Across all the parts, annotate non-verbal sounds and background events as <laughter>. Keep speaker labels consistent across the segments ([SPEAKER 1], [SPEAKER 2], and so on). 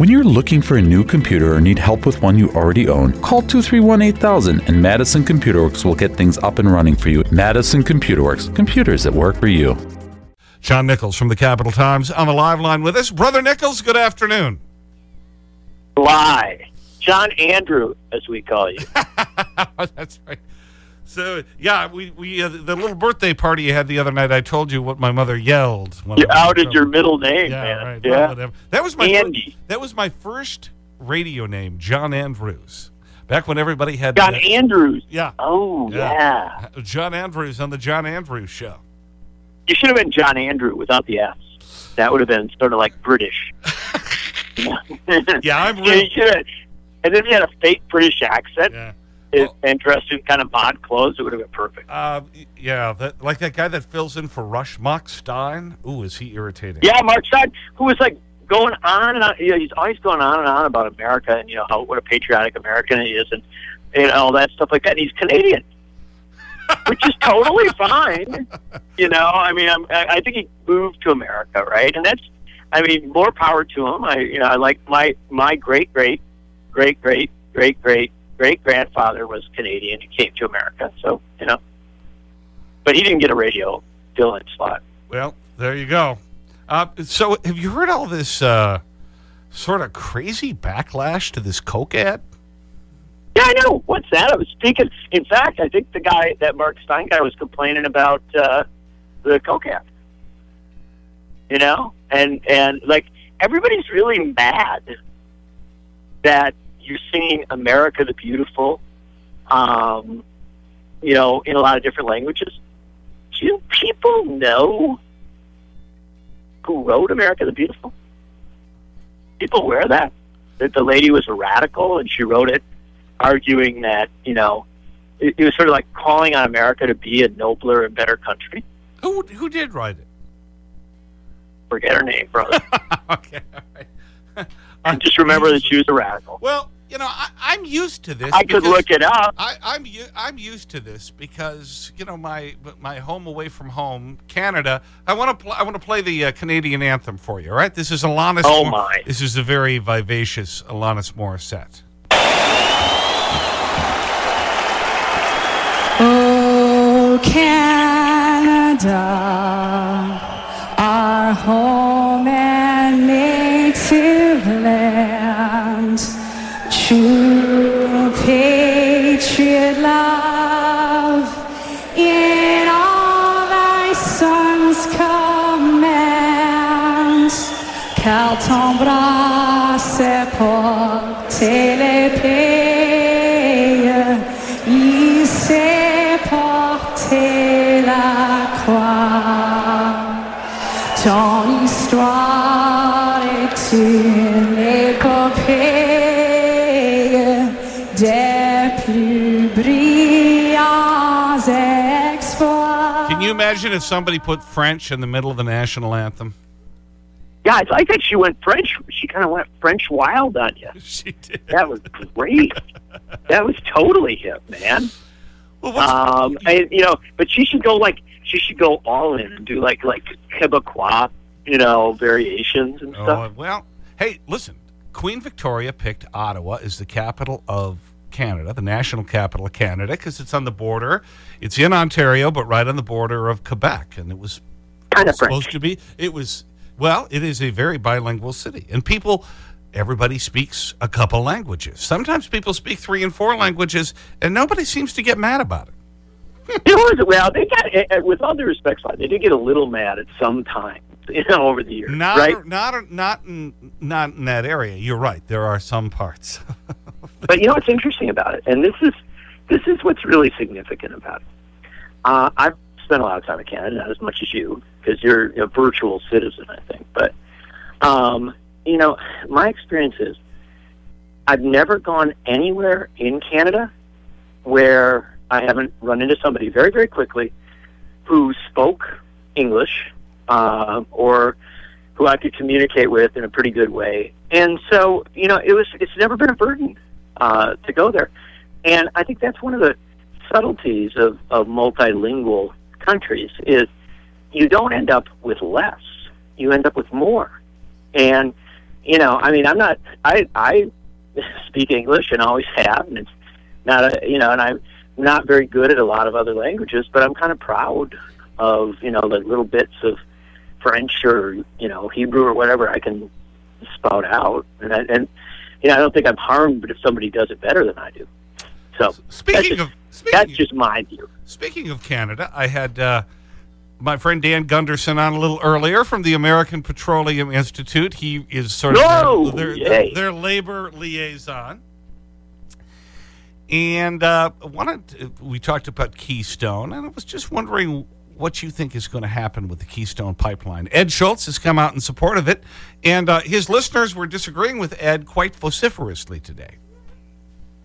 [SPEAKER 1] When you're looking for a new computer or need help with one you already own, call 231 8000 and Madison Computer Works will get things up and running for you. Madison Computer Works, computers that work for you.
[SPEAKER 2] John Nichols from the Capital Times on the live line with us. Brother Nichols, good afternoon.
[SPEAKER 3] Lie. John Andrew, as we call you. <laughs>
[SPEAKER 2] That's right. So, yeah, we, we, uh, the little birthday party you had the other night, I told you what my mother yelled.
[SPEAKER 3] you outed your middle name,
[SPEAKER 2] yeah,
[SPEAKER 3] man.
[SPEAKER 2] Right.
[SPEAKER 3] Yeah.
[SPEAKER 2] Well, that was my
[SPEAKER 3] Andy.
[SPEAKER 2] First, that was my first radio name, John Andrews. Back when everybody had
[SPEAKER 3] John
[SPEAKER 2] that-
[SPEAKER 3] Andrews.
[SPEAKER 2] Yeah.
[SPEAKER 3] Oh, yeah.
[SPEAKER 2] John Andrews on the John Andrews show.
[SPEAKER 3] You should have been John Andrew without the S. That would have been sort of like British. <laughs>
[SPEAKER 2] Yeah, I'm <laughs>
[SPEAKER 3] Yeah,
[SPEAKER 2] real.
[SPEAKER 3] And then you had a fake British accent.
[SPEAKER 2] Yeah.
[SPEAKER 3] It's interesting, kind of odd clothes. It would have been perfect.
[SPEAKER 2] Uh, yeah, that, like that guy that fills in for Rush Mark Steyn. Ooh, is he irritating?
[SPEAKER 3] Yeah, Mark Steyn, who was like going on and on. You know, he's always going on and on about America and you know how what a patriotic American he is and and all that stuff like that. And he's Canadian, <laughs> which is totally fine. You know, I mean, I'm, I I think he moved to America, right? And that's, I mean, more power to him. I you know I like my my great great great great great great great grandfather was Canadian. He came to America, so you know, but he didn't get a radio fill-in slot.
[SPEAKER 2] Well, there you go. Uh, so, have you heard all this uh, sort of crazy backlash to this Coke ad?
[SPEAKER 3] Yeah, I know. What's that? I was speaking. In fact, I think the guy, that Mark Steyn guy, was complaining about uh, the Coke app. You know, and and like everybody's really mad that you're singing "America the Beautiful," um, you know, in a lot of different languages. Do people know who wrote "America the Beautiful"? People wear that. That the lady was a radical and she wrote it arguing that you know it, it was sort of like calling on America to be a nobler and better country.
[SPEAKER 2] Who, who did write it?
[SPEAKER 3] Forget her name, brother. <laughs>
[SPEAKER 2] okay, all right.
[SPEAKER 3] And just remember that she was a radical.
[SPEAKER 2] Well, you know, I, I'm used to this.
[SPEAKER 3] I could look it up.
[SPEAKER 2] I, I'm u- I'm used to this because you know my my home away from home, Canada. I want to I want to play the uh, Canadian anthem for you. All right, this is Alanis.
[SPEAKER 3] Oh,
[SPEAKER 2] Mor-
[SPEAKER 3] my.
[SPEAKER 2] This is a very vivacious Alanis Morissette.
[SPEAKER 4] Oh, Canada,
[SPEAKER 2] imagine if somebody put French in the middle of the national anthem?
[SPEAKER 3] Yeah, I like that she went French. She kind of went French wild on you. <laughs>
[SPEAKER 2] She did.
[SPEAKER 3] That was great. that was totally him, man.
[SPEAKER 2] Well,
[SPEAKER 3] Um, and, you know, but she should go like she should go all in and do like like Quebecois, you know, variations and
[SPEAKER 2] oh,
[SPEAKER 3] stuff.
[SPEAKER 2] well, hey, listen. Queen Victoria picked Ottawa as the capital of Canada, the national capital of Canada, because it's on the border. It's in Ontario, but right on the border of Quebec. And it was
[SPEAKER 3] Kind of
[SPEAKER 2] supposed
[SPEAKER 3] French.
[SPEAKER 2] to be. It was, well, it is a very bilingual city. And people, everybody speaks a couple languages. Sometimes people speak three and four languages, and nobody seems to get mad about it.
[SPEAKER 3] It was well. They got, eh, eh, with all due respect, they did get a little mad at some time, <laughs> you know, over the years,
[SPEAKER 2] Not,
[SPEAKER 3] right?
[SPEAKER 2] not, not, in, not in that area. You're right. There are some parts. <laughs>
[SPEAKER 3] But you know what's interesting about it, and this is this is what's really significant about it. Uh, I've spent a lot of time in Canada, not as much as you, because you're a virtual citizen, I think. But um, you know, my experience is I've never gone anywhere in Canada where I haven't run into somebody very, very quickly who spoke English uh, or who I could communicate with in a pretty good way. And so, you know, it was it's never been a burden uh, to go there. And I think that's one of the subtleties of, of multilingual countries is you don't end up with less. You end up with more. And you know, I mean, I'm not, I, I speak English and always have, and it's not a, you know, and I'm not very good at a lot of other languages, but I'm kind of proud of, you know, the little bits of French or, you know, Hebrew or whatever I can spout out. And, I, and, you know, I don't think I'm harmed but if somebody does it better than I do. So
[SPEAKER 2] Speaking
[SPEAKER 3] that's
[SPEAKER 2] of, speaking,
[SPEAKER 3] that's just my view.
[SPEAKER 2] speaking of Canada, I had uh, my friend Dan Gunderson on a little earlier from the American Petroleum Institute. He is sort of
[SPEAKER 3] No!
[SPEAKER 2] their, their, their, their labor liaison. And uh, wanted we talked about Keystone, and I was just wondering what you think is going to happen with the Keystone Pipeline. Ed Schultz has come out in support of it, and uh, his listeners were disagreeing with Ed quite vociferously today.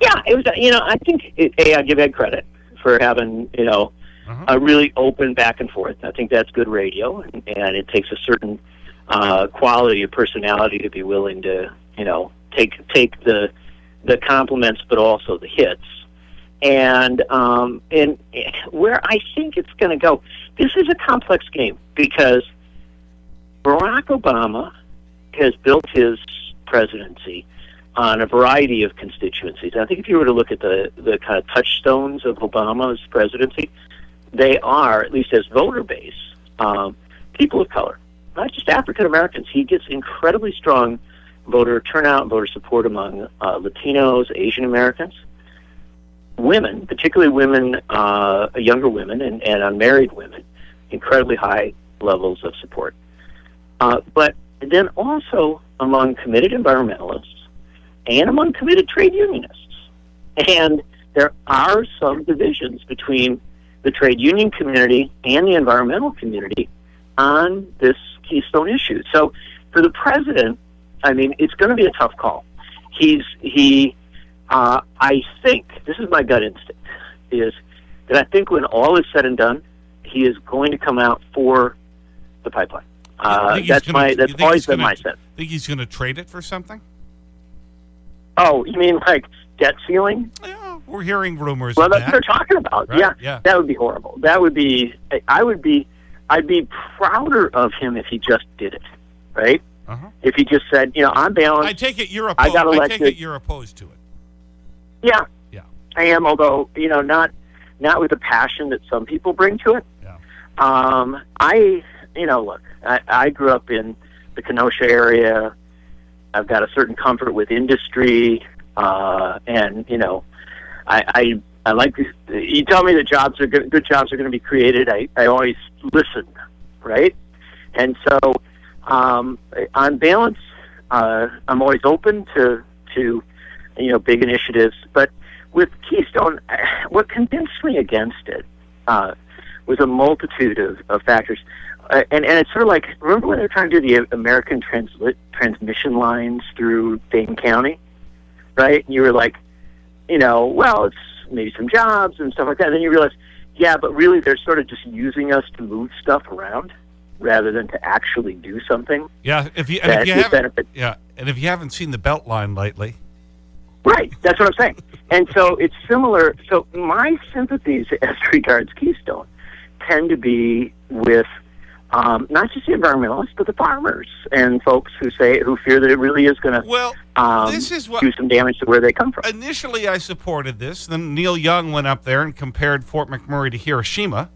[SPEAKER 3] Yeah, it was. You know, I think it, a I give Ed credit for having you know
[SPEAKER 2] Uh-huh.
[SPEAKER 3] a really open back and forth. I think that's good radio, and, and it takes a certain uh, quality of personality to be willing to you know take take the the compliments, but also the hits. And um, and where I think it's going to go, this is a complex game because Barack Obama has built his presidency on a variety of constituencies. I think if you were to look at the, the kind of touchstones of Obama's presidency, they are, at least as voter base, um, people of color, not just African Americans. He gets incredibly strong voter turnout voter support among uh, Latinos, Asian Americans, women, particularly women, uh, younger women, and, and unmarried women, incredibly high levels of support. Uh, but then also among committed environmentalists and among committed trade unionists. And there are some divisions between the trade union community and the environmental community on this keystone issue. So for the president, I mean, it's going to be a tough call. He's he. Uh, I think this is my gut instinct is that I think when all is said and done, he is going to come out for the pipeline. Uh, that's
[SPEAKER 2] gonna-
[SPEAKER 3] my that's always been
[SPEAKER 2] gonna-
[SPEAKER 3] my sense.
[SPEAKER 2] Think he's going to trade it for something?
[SPEAKER 3] Oh, you mean like debt ceiling?
[SPEAKER 2] Yeah, we're hearing rumors
[SPEAKER 3] Well, that's what they're talking about.
[SPEAKER 2] Right,
[SPEAKER 3] Yeah,
[SPEAKER 2] yeah.
[SPEAKER 3] that would be horrible. That would be. I would be. I'd be prouder of him if he just did it, right?
[SPEAKER 2] Uh-huh.
[SPEAKER 3] If he just said, you know, on balance,
[SPEAKER 2] I take it you're
[SPEAKER 3] I
[SPEAKER 2] opposed.
[SPEAKER 3] got
[SPEAKER 2] I, take it you're opposed to it.
[SPEAKER 3] Yeah,
[SPEAKER 2] Yeah.
[SPEAKER 3] I am. Although you know, not not with the passion that some people bring to it.
[SPEAKER 2] Yeah.
[SPEAKER 3] Um, I, you know, look, I, I grew up in the Kenosha area. I've got a certain comfort with industry, uh, and you know, I, I, I like. You tell me that jobs are good, good jobs are going to be created. I, I always listen, right? And so, um, on balance, uh, I'm always open to to you know big initiatives. But with Keystone, <sighs> what convinced me against it uh, was a multitude of, of factors. Uh, and, and it's sort of like remember when they were trying to do the American translit, transmission lines through Dane County, right? And you were like, you know, well, it's maybe some jobs and stuff like that. And then you realize, yeah, but really they're sort of just using us to move stuff around rather than to actually do something
[SPEAKER 2] Yeah, if you and if you haven't
[SPEAKER 3] benefit
[SPEAKER 2] yeah, and if you haven't seen the Beltline lately,
[SPEAKER 3] Right. That's what I'm saying. And so it's similar. So my sympathies <laughs> as regards Keystone tend to be with um, not just the environmentalists, but the farmers and folks who say who fear that it really is going to
[SPEAKER 2] well,
[SPEAKER 3] um,
[SPEAKER 2] this is what
[SPEAKER 3] do some damage to where they come from.
[SPEAKER 2] initially I supported this. Then Neil Young went up there and compared Fort McMurray to Hiroshima.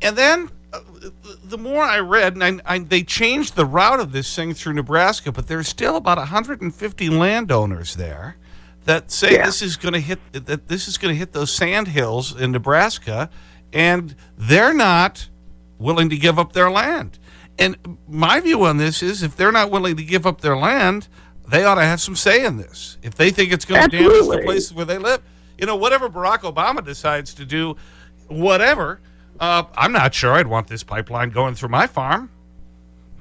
[SPEAKER 2] And then uh, the- the more I read, and I, I, they changed the route of this thing through Nebraska, but there's still about 150 landowners there that say
[SPEAKER 3] Yeah.
[SPEAKER 2] this is going to hit that this is going to hit those sand hills in Nebraska, and they're not willing to give up their land. And my view on this is if they're not willing to give up their land, they ought to have some say in this. If they think it's going to damage the places where they live, you know, whatever Barack Obama decides to do, whatever, uh, I'm not sure I'd want this pipeline going through my farm.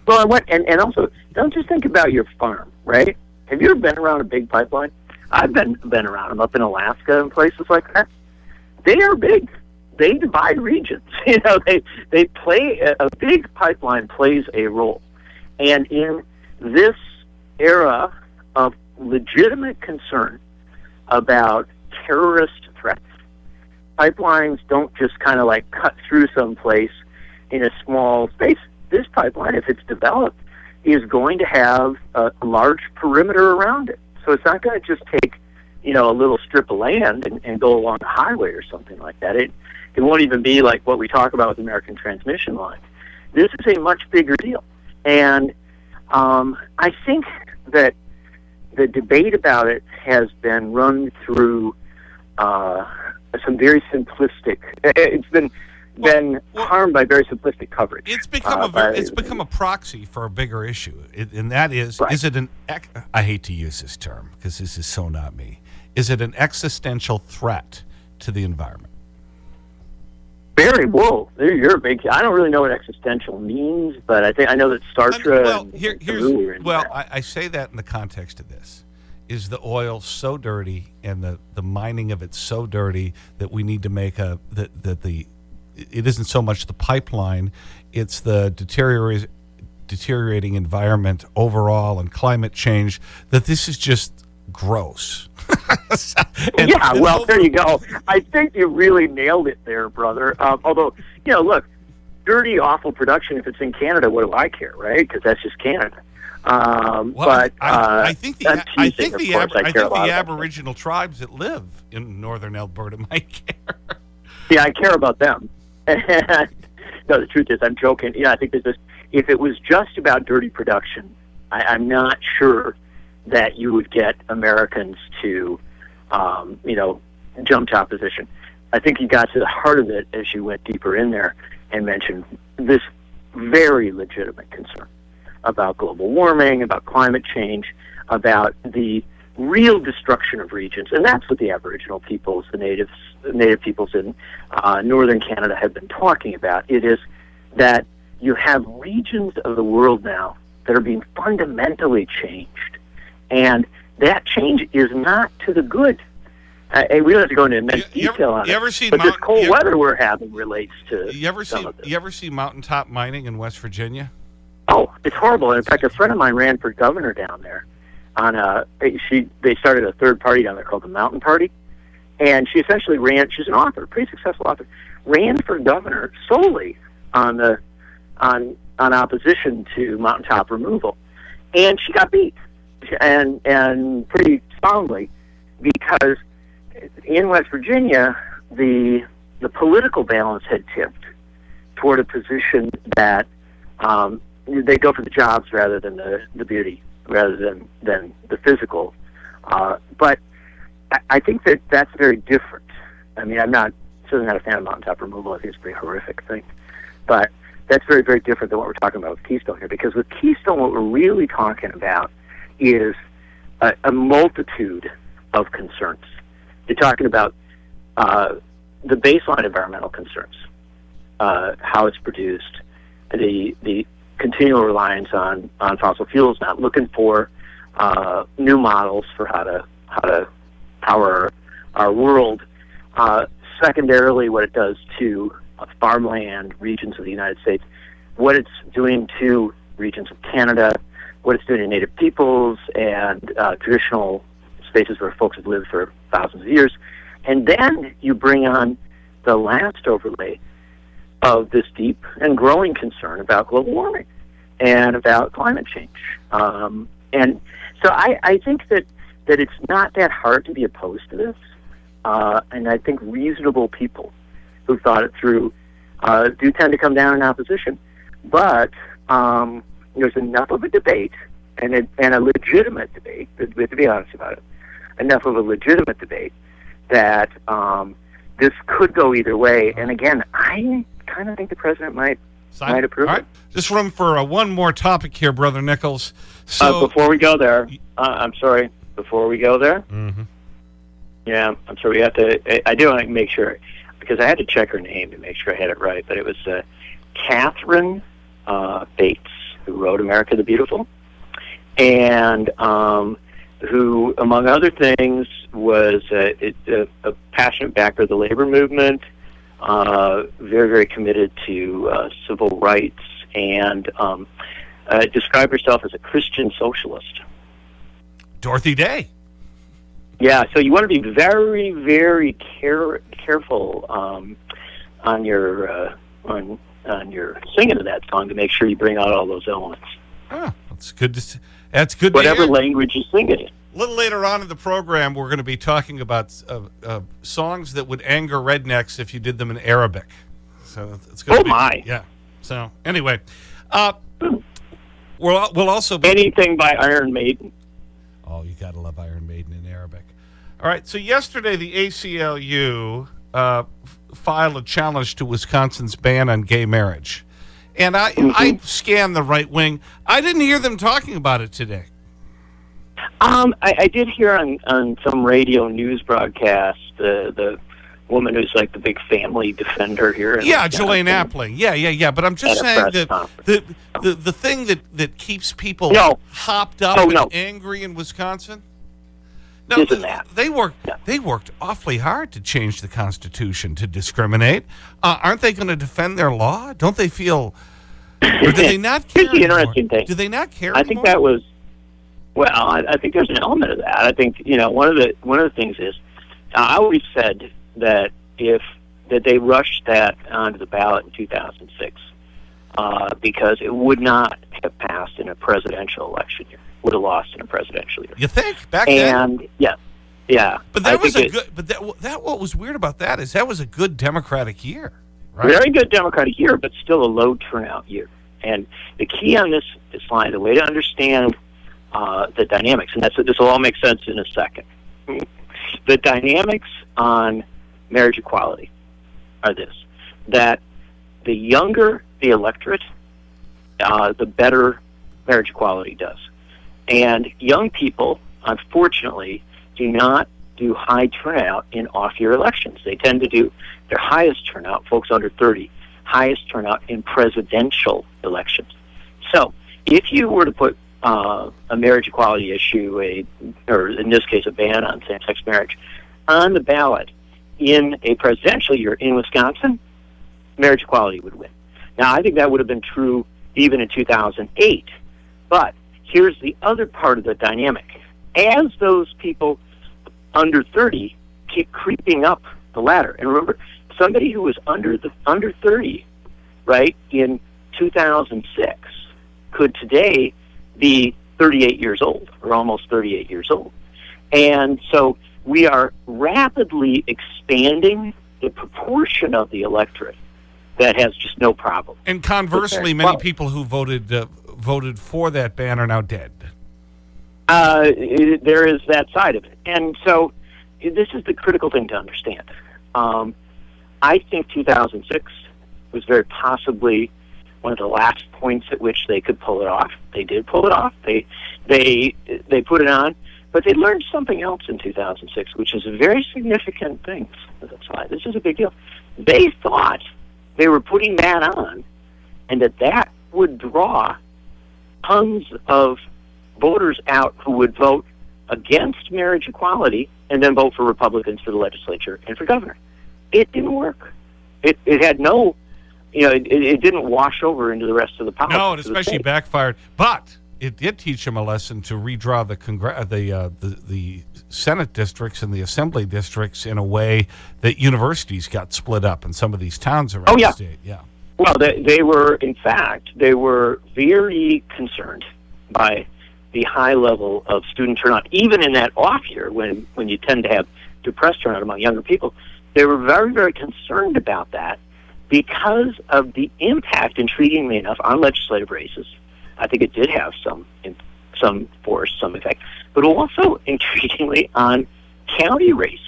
[SPEAKER 3] Well, and, what, and and also don't just think about your farm, right? Have you ever been around a big pipeline? I've been been around them up in Alaska and places like that. They are big. They divide regions. <laughs> You know, they they play a, a big pipeline plays a role, and in this era of legitimate concern about terrorist threats, pipelines don't just kind of like cut through someplace in a small space. This pipeline, if it's developed, is going to have a large perimeter around it. So it's not going to just take, you know, a little strip of land and, and go along a highway or something like that. It it won't even be like what we talk about with American transmission line. This is a much bigger deal, and um, I think that the debate about it has been run through uh, some very simplistic. <laughs> It's been been
[SPEAKER 2] well,
[SPEAKER 3] harmed by very simplistic coverage.
[SPEAKER 2] It's become
[SPEAKER 3] uh,
[SPEAKER 2] a very, it's become a proxy for a bigger issue, it, and that is
[SPEAKER 3] Right.
[SPEAKER 2] is it an I hate to use this term because this is so not me. Is it an existential threat to the environment?
[SPEAKER 3] Very whoa, you're a big. I don't really know what existential means, but I think I know that Sartre.
[SPEAKER 2] well,
[SPEAKER 3] and,
[SPEAKER 2] here, here's
[SPEAKER 3] Camus are into
[SPEAKER 2] well. I, I say that in the context of this. Is the oil so dirty and the, the mining of it so dirty that we need to make a that, that the it isn't so much the pipeline, it's the deteriorating environment overall and climate change that this is just gross. <laughs> And-
[SPEAKER 3] yeah,
[SPEAKER 2] and
[SPEAKER 3] well, there you go. I think you really nailed it there, brother. Um, although, you know, look, dirty, awful production. If it's in Canada, what do I care, right? Because that's just Canada. Um,
[SPEAKER 2] Well,
[SPEAKER 3] but
[SPEAKER 2] I,
[SPEAKER 3] uh,
[SPEAKER 2] I think the I think the
[SPEAKER 3] course. I
[SPEAKER 2] I think the. Aboriginal tribes that live in northern Alberta might <laughs> care.
[SPEAKER 3] Yeah, I care about them. <laughs> no, the truth is, I'm joking. Yeah, I think there's this. If it was just about dirty production, I, I'm not sure that you would get Americans to, um, you know, jump to opposition. I think you got to the heart of it as you went deeper in there and mentioned this very legitimate concern about global warming, about climate change, about the real destruction of regions, and that's what the Aboriginal peoples, the natives, the native peoples in uh, northern Canada have been talking about. It is that you have regions of the world now that are being fundamentally changed, and that change is not to the good. Uh, and we don't have to go into immense
[SPEAKER 2] You- you ever-
[SPEAKER 3] detail on
[SPEAKER 2] you
[SPEAKER 3] it,
[SPEAKER 2] ever seen
[SPEAKER 3] but this cold
[SPEAKER 2] you ever-
[SPEAKER 3] weather we're having relates to
[SPEAKER 2] You ever see you ever see mountaintop mining in West Virginia?
[SPEAKER 3] Oh, it's horrible. In fact, a friend of mine ran for governor down there. On a she, they started a third party down there called the Mountain Party, and she essentially ran. She's an author, pretty successful author. Ran for governor solely on the on on opposition to mountaintop removal, and she got beat, and and pretty soundly, because in West Virginia the the political balance had tipped toward a position that um, they go for the jobs rather than the, the beauty, rather than, than the physical. Uh, but I, I think that that's very different. I mean, I'm not certainly not a fan of mountaintop removal. I think it's a pretty horrific thing. But that's very, very different than what we're talking about with Keystone here. Because with Keystone, what we're really talking about is a, a multitude of concerns. You're talking about uh, the baseline environmental concerns, uh, how it's produced, the the continual reliance on on fossil fuels, not looking for uh, new models for how to how to power our world. Uh, secondarily, what it does to uh, farmland regions of the United States, what it's doing to regions of Canada, what it's doing to Native peoples and uh, traditional spaces where folks have lived for thousands of years, and then you bring on the last overlay of this deep and growing concern about global warming and about climate change. Um, and so I, I think that, that it's not that hard to be opposed to this. Uh, and I think reasonable people who've thought it through uh, do tend to come down in opposition. But um, there's enough of a debate and a, and a legitimate debate, have to be honest about it, enough of a legitimate debate that um, this could go either way. And again, I kind of think the president might
[SPEAKER 2] Sign.
[SPEAKER 3] Might approve
[SPEAKER 2] All
[SPEAKER 3] it.
[SPEAKER 2] Just room for uh, one more topic here, Brother Nichols.
[SPEAKER 3] uh, before we go there, uh, I'm sorry. Before we go there,
[SPEAKER 2] Mhm.
[SPEAKER 3] yeah, I'm sorry. We have to. I, I do want to make sure because I had to check her name to make sure I had it right. But it was uh, Katharine uh, Bates who wrote "America the Beautiful," and um, who, among other things, was uh, a passionate backer of the labor movement, uh, very, very committed to uh, civil rights, and um, uh, described herself as a Christian socialist.
[SPEAKER 2] Dorothy Day.
[SPEAKER 3] Yeah, so you want to be very, very care, careful um, on your uh, on on your singing of that song to make sure you bring out all those elements.
[SPEAKER 2] Oh, It's good to. That's good
[SPEAKER 3] whatever language you sing it in.
[SPEAKER 2] A little later on in the program, we're going to be talking about uh, uh, songs that would anger rednecks if you did them in Arabic. So it's going
[SPEAKER 3] Oh,
[SPEAKER 2] be,
[SPEAKER 3] my.
[SPEAKER 2] Yeah. So anyway, uh, we'll, we'll also be.
[SPEAKER 3] Anything by Iron Maiden.
[SPEAKER 2] Oh, you got to love Iron Maiden in Arabic. All right. So yesterday, the ACLU uh, filed a challenge to Wisconsin's ban on gay marriage. And I, I scanned the right wing. I didn't hear them talking about it today.
[SPEAKER 3] Um, I, I did hear on, on some radio news broadcast the the woman who's like the big family defender here.
[SPEAKER 2] Yeah. Julaine Appling. Yeah, yeah, yeah. But I'm just saying that
[SPEAKER 3] conference.
[SPEAKER 2] the, the, the thing that, that keeps people
[SPEAKER 3] No.
[SPEAKER 2] hopped up
[SPEAKER 3] Oh,
[SPEAKER 2] and
[SPEAKER 3] no.
[SPEAKER 2] angry in Wisconsin. No,
[SPEAKER 3] Isn't that?
[SPEAKER 2] They worked,
[SPEAKER 3] Yeah.
[SPEAKER 2] they worked awfully hard to change the Constitution to discriminate. Uh, aren't they going to defend their law? Don't they feel. Do <laughs> they not care?
[SPEAKER 3] Here's the
[SPEAKER 2] anymore?
[SPEAKER 3] interesting thing.
[SPEAKER 2] Do they not care
[SPEAKER 3] I think
[SPEAKER 2] anymore?
[SPEAKER 3] that was well. I, I think there's an element of that. I think you know one of the one of the things is I always said that if that they rushed that onto the ballot in 2006 uh, because it would not have passed in a presidential election year. Would have lost in a presidential year.
[SPEAKER 2] You think? Back then?
[SPEAKER 3] And yeah, yeah.
[SPEAKER 2] But
[SPEAKER 3] I
[SPEAKER 2] that was a
[SPEAKER 3] it-
[SPEAKER 2] good. But that, that what was weird about that is that was a good Democratic year, right?
[SPEAKER 3] Very good Democratic year, but still a low turnout year. And the key on this, this line, the way to understand uh, the dynamics, and that's, this will all make sense in a second. The dynamics on marriage equality are this that the younger the electorate, uh, the better marriage equality does. And young people, unfortunately, do not do high turnout in off year elections. They tend to do their highest turnout, folks under 30, highest turnout in presidential elections. So if you were to put uh, a marriage equality issue, a, or in this case, a ban on same sex marriage, on the ballot in a presidential year in Wisconsin, marriage equality would win. Now, I think that would have been true even in 2008. But here's the other part of the dynamic. As those people under 30 keep creeping up the ladder, and remember, somebody who was under the under 30, right, in 2006 could today be 38 years old or almost 38 years old. And so we are rapidly expanding the proportion of the electorate that has just no problem.
[SPEAKER 2] And conversely, many people who voted uh, voted for that ban are now dead.
[SPEAKER 3] uh, it, there is that side of it. And so this is the critical thing to understand. Um, I think 2006 was very possibly one of the last points at which they could pull it off. They did pull it off. They they they put it on, but they learned something else in 2006, which is a very significant thing. That's why this is a big deal. They thought they were putting that on, and that that would draw tons of voters out who would vote against marriage equality and then vote for Republicans for the legislature and for governor. It didn't work. It it had no, you know, it, it didn't wash over into the rest of the politics.
[SPEAKER 2] No, it especially backfired. But it did teach them a lesson to redraw the congr- uh, the, uh, the the Senate districts and the Assembly districts in a way that universities got split up in some of these towns around
[SPEAKER 3] Oh, yeah.
[SPEAKER 2] the state. Yeah.
[SPEAKER 3] Well, they, they were, in fact, they were very concerned by the high level of student turnout, even in that off year when, when you tend to have depressed turnout among younger people. They were very, very concerned about that because of the impact, intriguingly enough, on legislative races. I think it did have some some force, some effect, but also <laughs> intriguingly on county races.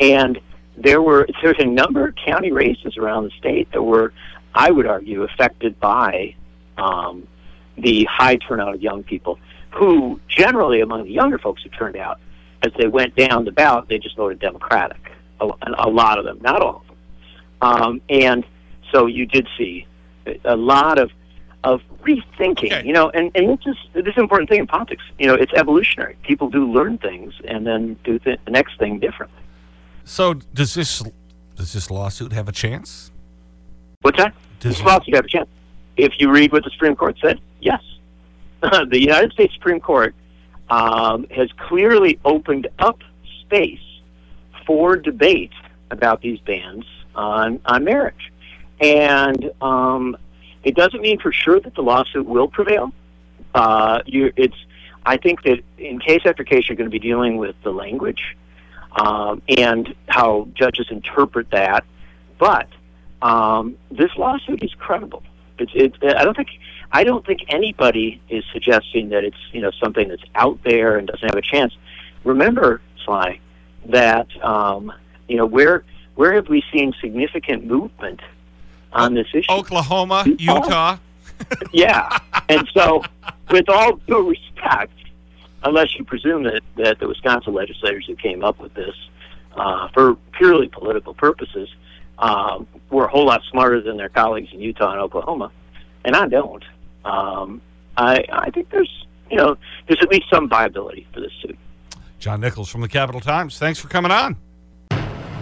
[SPEAKER 3] And there were there's a number of county races around the state that were, I would argue, affected by um, the high turnout of young people, who generally among the younger folks who turned out, as they went down the ballot, they just voted Democratic. A, a lot of them, not all. Um, and so you did see a lot of of rethinking,
[SPEAKER 2] Okay.
[SPEAKER 3] you know, and, and this is this is an important thing in politics. You know, it's evolutionary. People do learn things and then do th- the next thing differently.
[SPEAKER 2] So does this does this lawsuit have a chance?
[SPEAKER 3] What's that?
[SPEAKER 2] Does
[SPEAKER 3] This lawsuit have a chance. If you read what the Supreme Court said, yes. <laughs> the United States Supreme Court um, has clearly opened up space for debate about these bans on, on marriage. And um, it doesn't mean for sure that the lawsuit will prevail, uh, you, it's. I think that in case after case, you're going to be dealing with the language um, and how judges interpret that. But um, this lawsuit is credible. It's. It, I don't think. I don't think anybody is suggesting that it's you know something that's out there and doesn't have a chance. Remember, Sly, that um, you know where where have we seen significant movement on this issue?
[SPEAKER 2] Oklahoma, Utah. <laughs>
[SPEAKER 3] yeah, and so with all due respect, unless you presume that that the Wisconsin legislators who came up with this uh, for purely political purposes um, were a whole lot smarter than their colleagues in Utah and Oklahoma, and I don't. Um, I I think there's you know there's at least some viability for this suit.
[SPEAKER 2] John Nichols from the Capital Times. Thanks for coming on.